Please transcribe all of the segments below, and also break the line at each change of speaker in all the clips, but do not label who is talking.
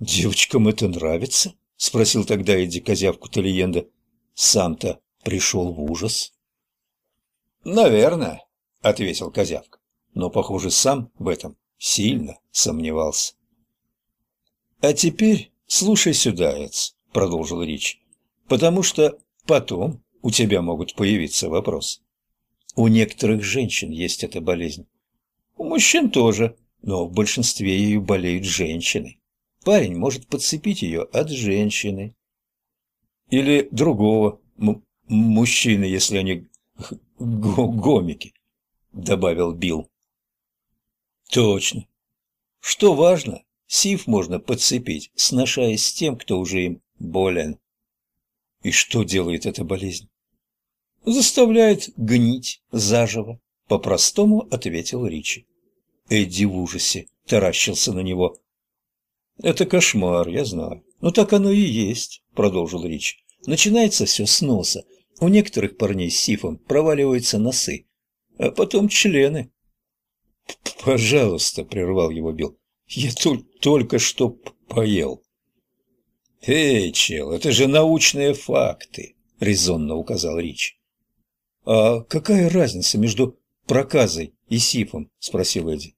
девочкам это нравится?» — спросил тогда Эдди козявку Талиенда. Сам-то пришел в ужас. «Наверное», — ответил козявка, но, похоже, сам в этом сильно сомневался. «А теперь слушай сюда, Эц», — продолжил Рич, — «потому что потом у тебя могут появиться вопросы. У некоторых женщин есть эта болезнь. У мужчин тоже, но в большинстве ею болеют женщины. Парень может подцепить ее от женщины. Или другого мужчины, если они гомики, добавил Билл. Точно. Что важно, сиф можно подцепить, сношаясь с тем, кто уже им болен. И что делает эта болезнь? Заставляет гнить заживо, по-простому ответил Ричи. Эдди в ужасе таращился на него. «Это кошмар, я знаю. Но так оно и есть», — продолжил Рич. «Начинается все с носа. У некоторых парней с сифом проваливаются носы, а потом члены». «Пожалуйста», — прервал его Билл. «Я тут только что поел». «Эй, чел, это же научные факты», — резонно указал Рич. «А какая разница между проказой и сифом?» — спросил Эдди.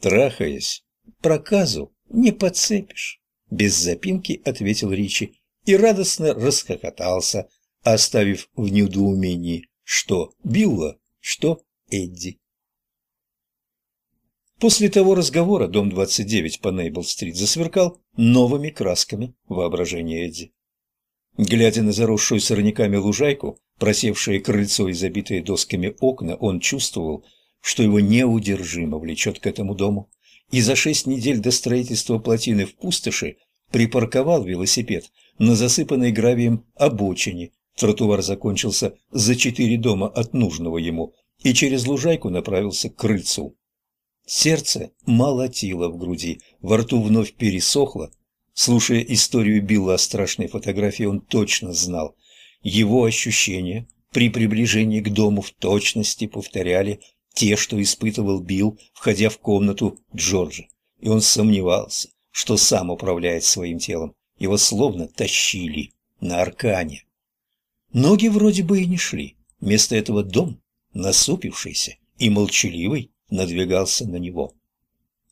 «Трахаясь, проказу не подцепишь», — без запинки ответил Ричи и радостно расхохотался, оставив в недоумении что Билла, что Эдди. После того разговора дом 29 по Нейбл-стрит засверкал новыми красками воображения Эдди. Глядя на заросшую сорняками лужайку, просевшее крыльцо и забитые досками окна, он чувствовал, что его неудержимо влечет к этому дому, и за шесть недель до строительства плотины в пустоши припарковал велосипед на засыпанной гравием обочине. Тротуар закончился за четыре дома от нужного ему, и через лужайку направился к крыльцу. Сердце молотило в груди, во рту вновь пересохло. Слушая историю Билла о страшной фотографии, он точно знал. Его ощущения при приближении к дому в точности повторяли те, что испытывал Билл, входя в комнату Джорджа, и он сомневался, что сам управляет своим телом. Его словно тащили на аркане. Ноги вроде бы и не шли. Вместо этого дом, насупившийся и молчаливый, надвигался на него.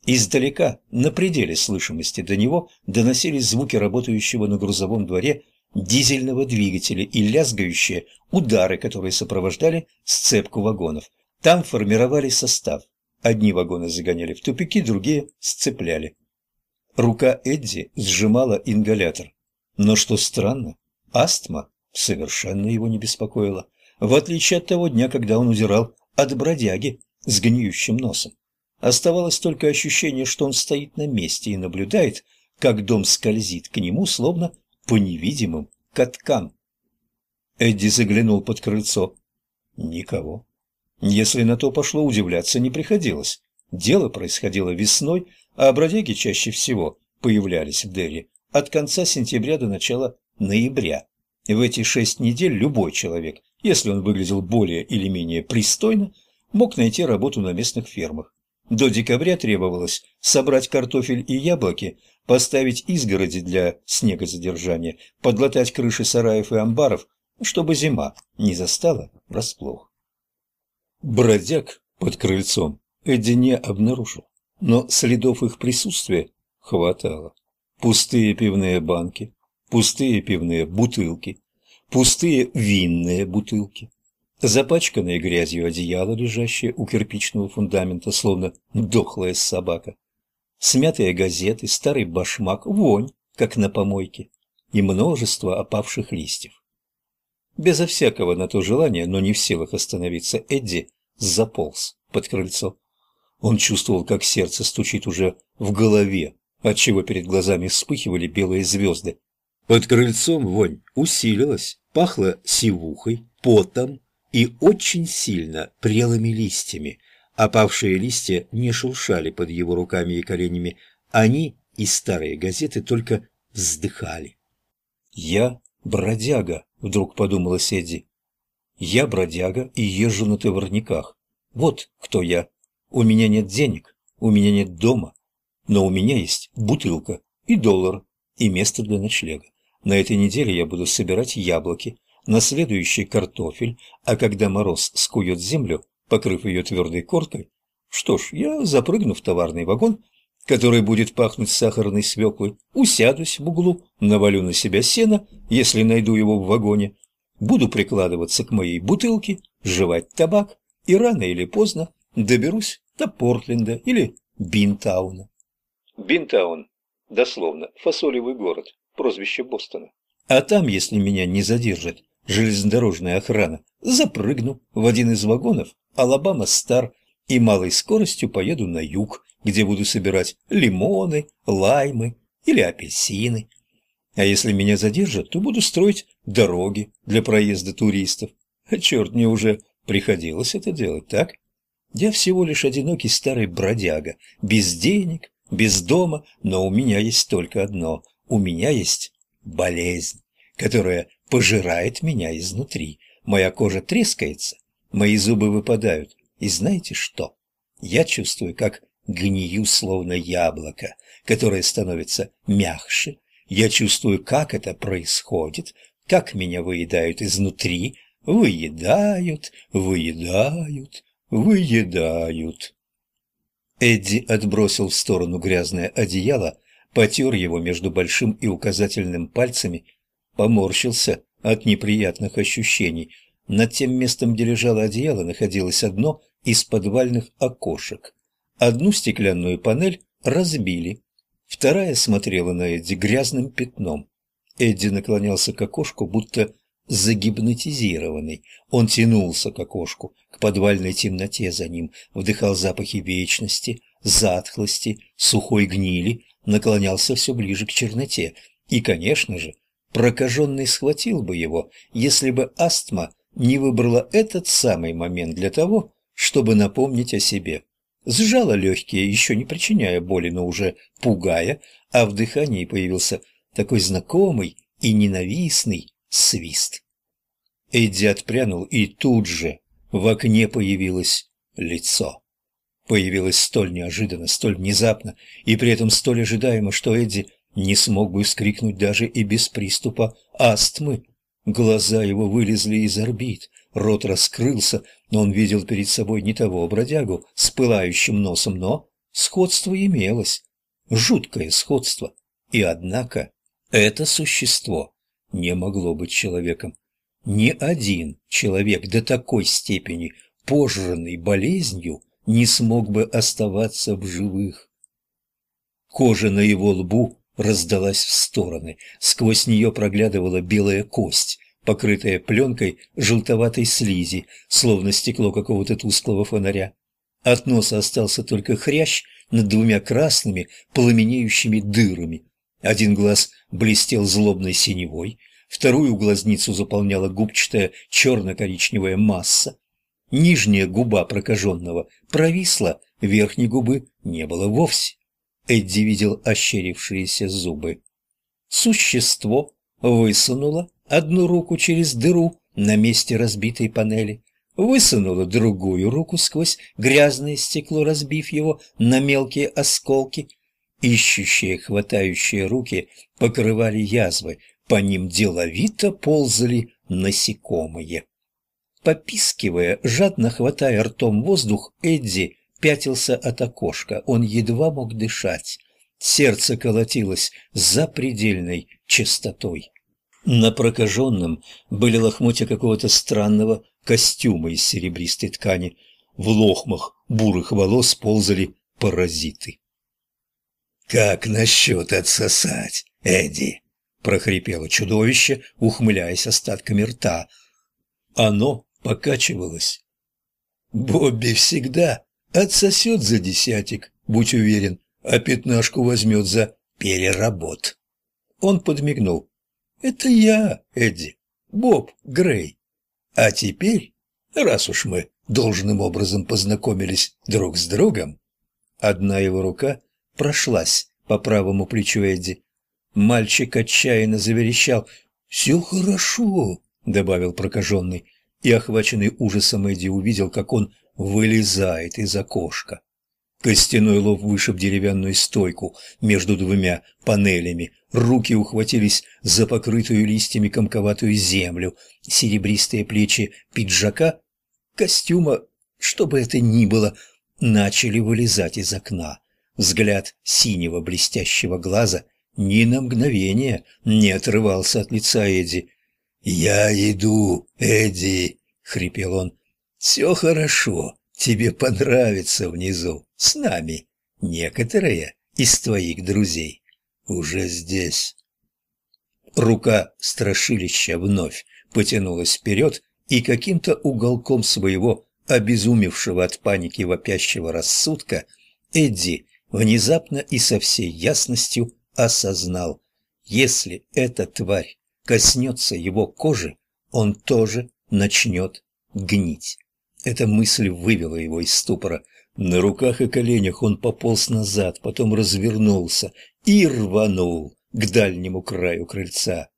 Издалека, на пределе слышимости до него, доносились звуки работающего на грузовом дворе дизельного двигателя и лязгающие удары, которые сопровождали сцепку вагонов. Там формировали состав. Одни вагоны загоняли в тупики, другие сцепляли. Рука Эдди сжимала ингалятор. Но что странно, астма совершенно его не беспокоила, в отличие от того дня, когда он удирал от бродяги с гниющим носом. Оставалось только ощущение, что он стоит на месте и наблюдает, как дом скользит к нему, словно по невидимым каткам. Эдди заглянул под крыльцо. Никого. Если на то пошло, удивляться не приходилось. Дело происходило весной, а бродяги чаще всего появлялись в Дерри от конца сентября до начала ноября. В эти шесть недель любой человек, если он выглядел более или менее пристойно, мог найти работу на местных фермах. До декабря требовалось собрать картофель и яблоки, поставить изгороди для снегозадержания, подлатать крыши сараев и амбаров, чтобы зима не застала врасплох. Бродяг под крыльцом Эдди не обнаружил, но следов их присутствия хватало. Пустые пивные банки, пустые пивные бутылки, пустые винные бутылки, запачканное грязью одеяло, лежащее у кирпичного фундамента, словно дохлая собака, смятые газеты, старый башмак, вонь, как на помойке, и множество опавших листьев. Безо всякого на то желания, но не в силах остановиться, Эдди заполз под крыльцо. Он чувствовал, как сердце стучит уже в голове, отчего перед глазами вспыхивали белые звезды. Под крыльцом вонь усилилась, пахло сивухой, потом и очень сильно прелыми листьями. Опавшие листья не шуршали под его руками и коленями, они и старые газеты только вздыхали. «Я бродяга», — вдруг подумала Седи. «Я бродяга и езжу на товарниках. Вот кто я. У меня нет денег, у меня нет дома, но у меня есть бутылка и доллар, и место для ночлега. На этой неделе я буду собирать яблоки, на следующий картофель, а когда мороз скует землю, покрыв ее твердой коркой, что ж, я запрыгну в товарный вагон, который будет пахнуть сахарной свеклой, усядусь в углу, навалю на себя сено, если найду его в вагоне, буду прикладываться к моей бутылке, жевать табак, и рано или поздно доберусь до Портленда или Бинтауна. Бинтаун, дословно, фасолевый город, прозвище Бостона. А там, если меня не задержит железнодорожная охрана, запрыгну в один из вагонов Алабама Стар и малой скоростью поеду на юг, где буду собирать лимоны, лаймы или апельсины. А если меня задержат, то буду строить дороги для проезда туристов. Черт, мне уже приходилось это делать, так? Я всего лишь одинокий старый бродяга, без денег, без дома, но у меня есть только одно – у меня есть болезнь, которая пожирает меня изнутри. Моя кожа трескается, мои зубы выпадают, и знаете что? Я чувствую, как гнию словно яблоко, которое становится мягче. Я чувствую, как это происходит, как меня выедают изнутри, выедают, выедают, выедают. Эдди отбросил в сторону грязное одеяло, потер его между большим и указательным пальцами, поморщился от неприятных ощущений. Над тем местом, где лежало одеяло, находилось одно из подвальных окошек. Одну стеклянную панель разбили, вторая смотрела на Эдди грязным пятном. Эдди наклонялся к окошку, будто загипнотизированный. Он тянулся к окошку, к подвальной темноте за ним, вдыхал запахи вечности, затхлости, сухой гнили, наклонялся все ближе к черноте. И, конечно же, прокаженный схватил бы его, если бы астма не выбрала этот самый момент для того, чтобы напомнить о себе. Сжала легкие, еще не причиняя боли, но уже пугая, а в дыхании появился такой знакомый и ненавистный свист. Эдди отпрянул, и тут же в окне появилось лицо. Появилось столь неожиданно, столь внезапно, и при этом столь ожидаемо, что Эдди не смог бы вскрикнуть даже и без приступа астмы. Глаза его вылезли из орбит, рот раскрылся, но он видел перед собой не того бродягу с пылающим носом, но сходство имелось, жуткое сходство. И однако это существо не могло быть человеком. Ни один человек до такой степени пожранный болезнью не смог бы оставаться в живых. Кожа на его лбу раздалась в стороны. Сквозь нее проглядывала белая кость, покрытая пленкой желтоватой слизи, словно стекло какого-то тусклого фонаря. От носа остался только хрящ над двумя красными, пламенеющими дырами. Один глаз блестел злобной синевой, вторую глазницу заполняла губчатая черно-коричневая масса. Нижняя губа прокаженного провисла, верхней губы не было вовсе. Эдди видел ощерившиеся зубы. Существо высунуло одну руку через дыру на месте разбитой панели, высунуло другую руку сквозь грязное стекло, разбив его на мелкие осколки. Ищущие, хватающие руки покрывали язвы, по ним деловито ползали насекомые. Попискивая, жадно хватая ртом воздух, Эдди пятился от окошка, он едва мог дышать. Сердце колотилось запредельной частотой. На прокаженном были лохмотья какого-то странного костюма из серебристой ткани. В лохмах бурых волос ползали паразиты. «Как насчет отсосать, Эдди?» — прохрипело чудовище, ухмыляясь остатками рта. Оно покачивалось. Бобби всегда Отсосет за десятик, будь уверен, а пятнашку возьмет за переработ. Он подмигнул. «Это я, Эдди, Боб Грей. А теперь, раз уж мы должным образом познакомились друг с другом...» Одна его рука прошлась по правому плечу Эдди. Мальчик отчаянно заверещал. «Все хорошо», — добавил прокаженный, и, охваченный ужасом, Эдди увидел, как он вылезает из окошка. Костяной лоб вышиб деревянную стойку между двумя панелями. Руки ухватились за покрытую листьями комковатую землю. Серебристые плечи пиджака, костюма, что бы это ни было, начали вылезать из окна. Взгляд синего блестящего глаза ни на мгновение не отрывался от лица Эдди. «Я иду, Эдди!» — хрипел он. «Все хорошо, тебе понравится внизу, с нами. Некоторые из твоих друзей уже здесь». Рука страшилища вновь потянулась вперед и каким-то уголком своего обезумевшего от паники вопящего рассудка Эдди внезапно и со всей ясностью осознал, если эта тварь коснется его кожи, он тоже начнет гнить. Эта мысль вывела его из ступора. На руках и коленях он пополз назад, потом развернулся и рванул к дальнему краю крыльца.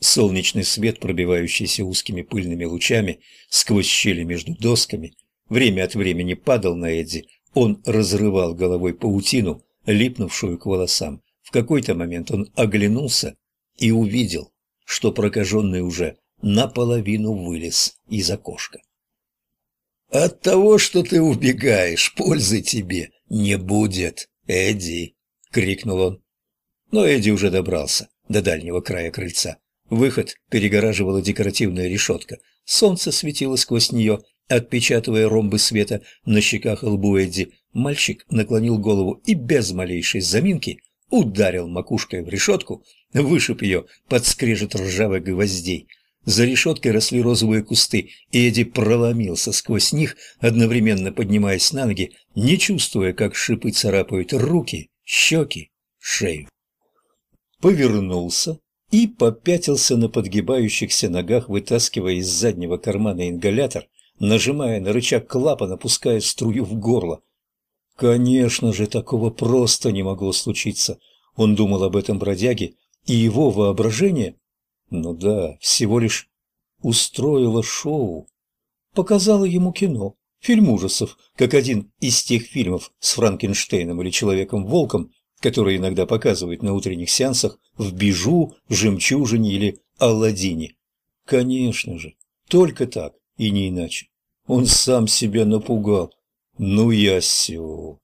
Солнечный свет, пробивающийся узкими пыльными лучами сквозь щели между досками, время от времени падал на Эдди. Он разрывал головой паутину, липнувшую к волосам. В какой-то момент он оглянулся и увидел, что прокаженный уже наполовину вылез из окошка. «От того, что ты убегаешь, пользы тебе не будет, Эдди!» — крикнул он. Но Эдди уже добрался до дальнего края крыльца. Выход перегораживала декоративная решетка. Солнце светило сквозь нее, отпечатывая ромбы света на щеках и лбу Эдди. Мальчик наклонил голову и без малейшей заминки ударил макушкой в решетку, вышиб ее под скрежет ржавых гвоздей. За решеткой росли розовые кусты, и Эдди проломился сквозь них, одновременно поднимаясь на ноги, не чувствуя, как шипы царапают руки, щеки, шею. Повернулся, и попятился на подгибающихся ногах, вытаскивая из заднего кармана ингалятор, нажимая на рычаг клапана, пуская струю в горло. Конечно же, такого просто не могло случиться. Он думал об этом бродяге, и его воображение, ну да, всего лишь устроило шоу, показало ему кино, фильм ужасов, как один из тех фильмов с Франкенштейном или Человеком-волком, которые иногда показывают на утренних сеансах в «Бижу», «Жемчужине» или «Алладине». Конечно же, только так и не иначе. Он сам себя напугал. Ну, я сё.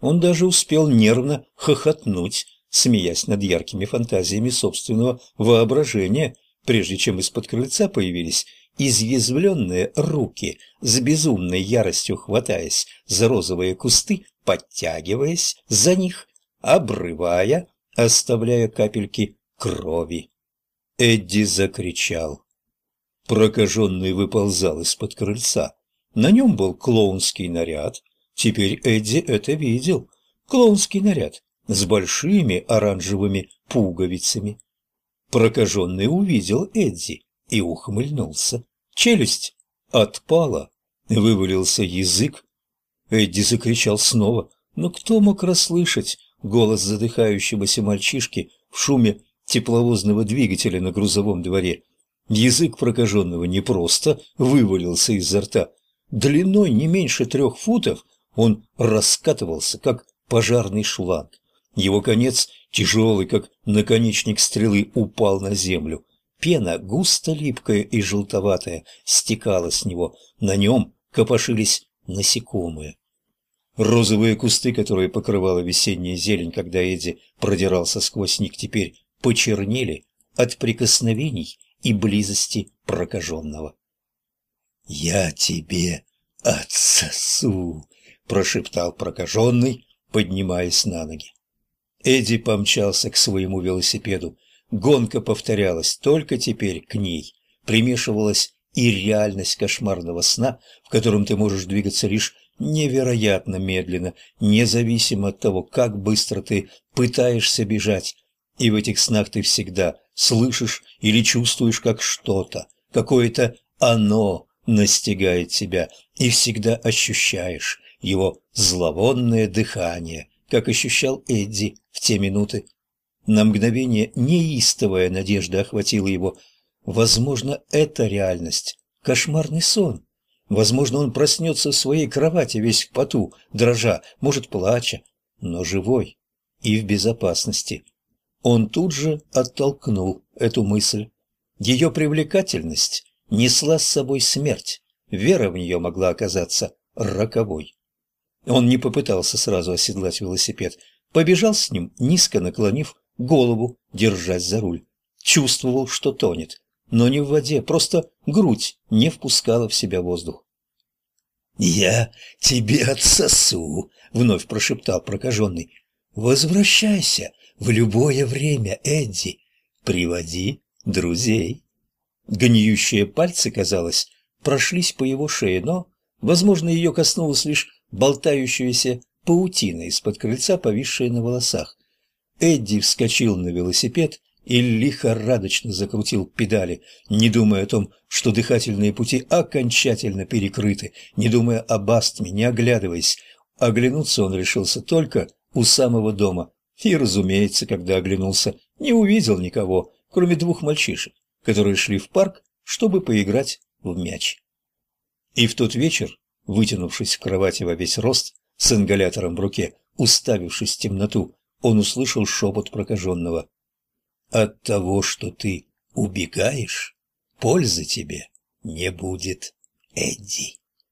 Он даже успел нервно хохотнуть, смеясь над яркими фантазиями собственного воображения, прежде чем из-под крыльца появились изъязвленные руки, с безумной яростью хватаясь за розовые кусты, подтягиваясь за них обрывая, оставляя капельки крови. Эдди закричал. Прокаженный выползал из-под крыльца. На нем был клоунский наряд. Теперь Эдди это видел. Клоунский наряд с большими оранжевыми пуговицами. Прокаженный увидел Эдди и ухмыльнулся. Челюсть отпала, вывалился язык. Эдди закричал снова, но кто мог расслышать голос задыхающегося мальчишки в шуме тепловозного двигателя на грузовом дворе. Язык прокаженного не просто вывалился изо рта. Длиной не меньше трех футов он раскатывался, как пожарный шланг. Его конец, тяжелый, как наконечник стрелы, упал на землю. Пена, густо липкая и желтоватая, стекала с него. На нем копошились насекомые. Розовые кусты, которые покрывала весенняя зелень, когда Эдди продирался сквозь них, теперь почернели от прикосновений и близости прокаженного. «Я тебе отсосу!» – прошептал прокаженный, поднимаясь на ноги. Эдди помчался к своему велосипеду. Гонка повторялась, только теперь к ней примешивалась и реальность кошмарного сна, в котором ты можешь двигаться лишь невероятно медленно, независимо от того, как быстро ты пытаешься бежать. И в этих снах ты всегда слышишь или чувствуешь, как что-то, какое-то «оно» настигает тебя, и всегда ощущаешь его зловонное дыхание, как ощущал Эдди в те минуты. На мгновение неистовая надежда охватила его. Возможно, это реальность, кошмарный сон. Возможно, он проснется в своей кровати весь в поту, дрожа, может, плача, но живой и в безопасности. Он тут же оттолкнул эту мысль. Ее привлекательность несла с собой смерть, вера в нее могла оказаться роковой. Он не попытался сразу оседлать велосипед, побежал с ним, низко наклонив голову, держась за руль. Чувствовал, что тонет, но не в воде, просто грудь не впускала в себя воздух. «Я тебе отсосу», — вновь прошептал прокаженный. «Возвращайся в любое время, Эдди. Приводи друзей». Гниющие пальцы, казалось, прошлись по его шее, но, возможно, ее коснулась лишь болтающаяся паутина из-под крыльца, повисшая на волосах. Эдди вскочил на велосипед и лихорадочно закрутил педали, не думая о том, что дыхательные пути окончательно перекрыты, не думая об астме, не оглядываясь. Оглянуться он решился только у самого дома. И, разумеется, когда оглянулся, не увидел никого, кроме двух мальчишек, которые шли в парк, чтобы поиграть в мяч. И в тот вечер, вытянувшись в кровати во весь рост, с ингалятором в руке, уставившись в темноту, он услышал шепот прокаженного. «От того, что ты убегаешь, пользы тебе не будет, Эдди».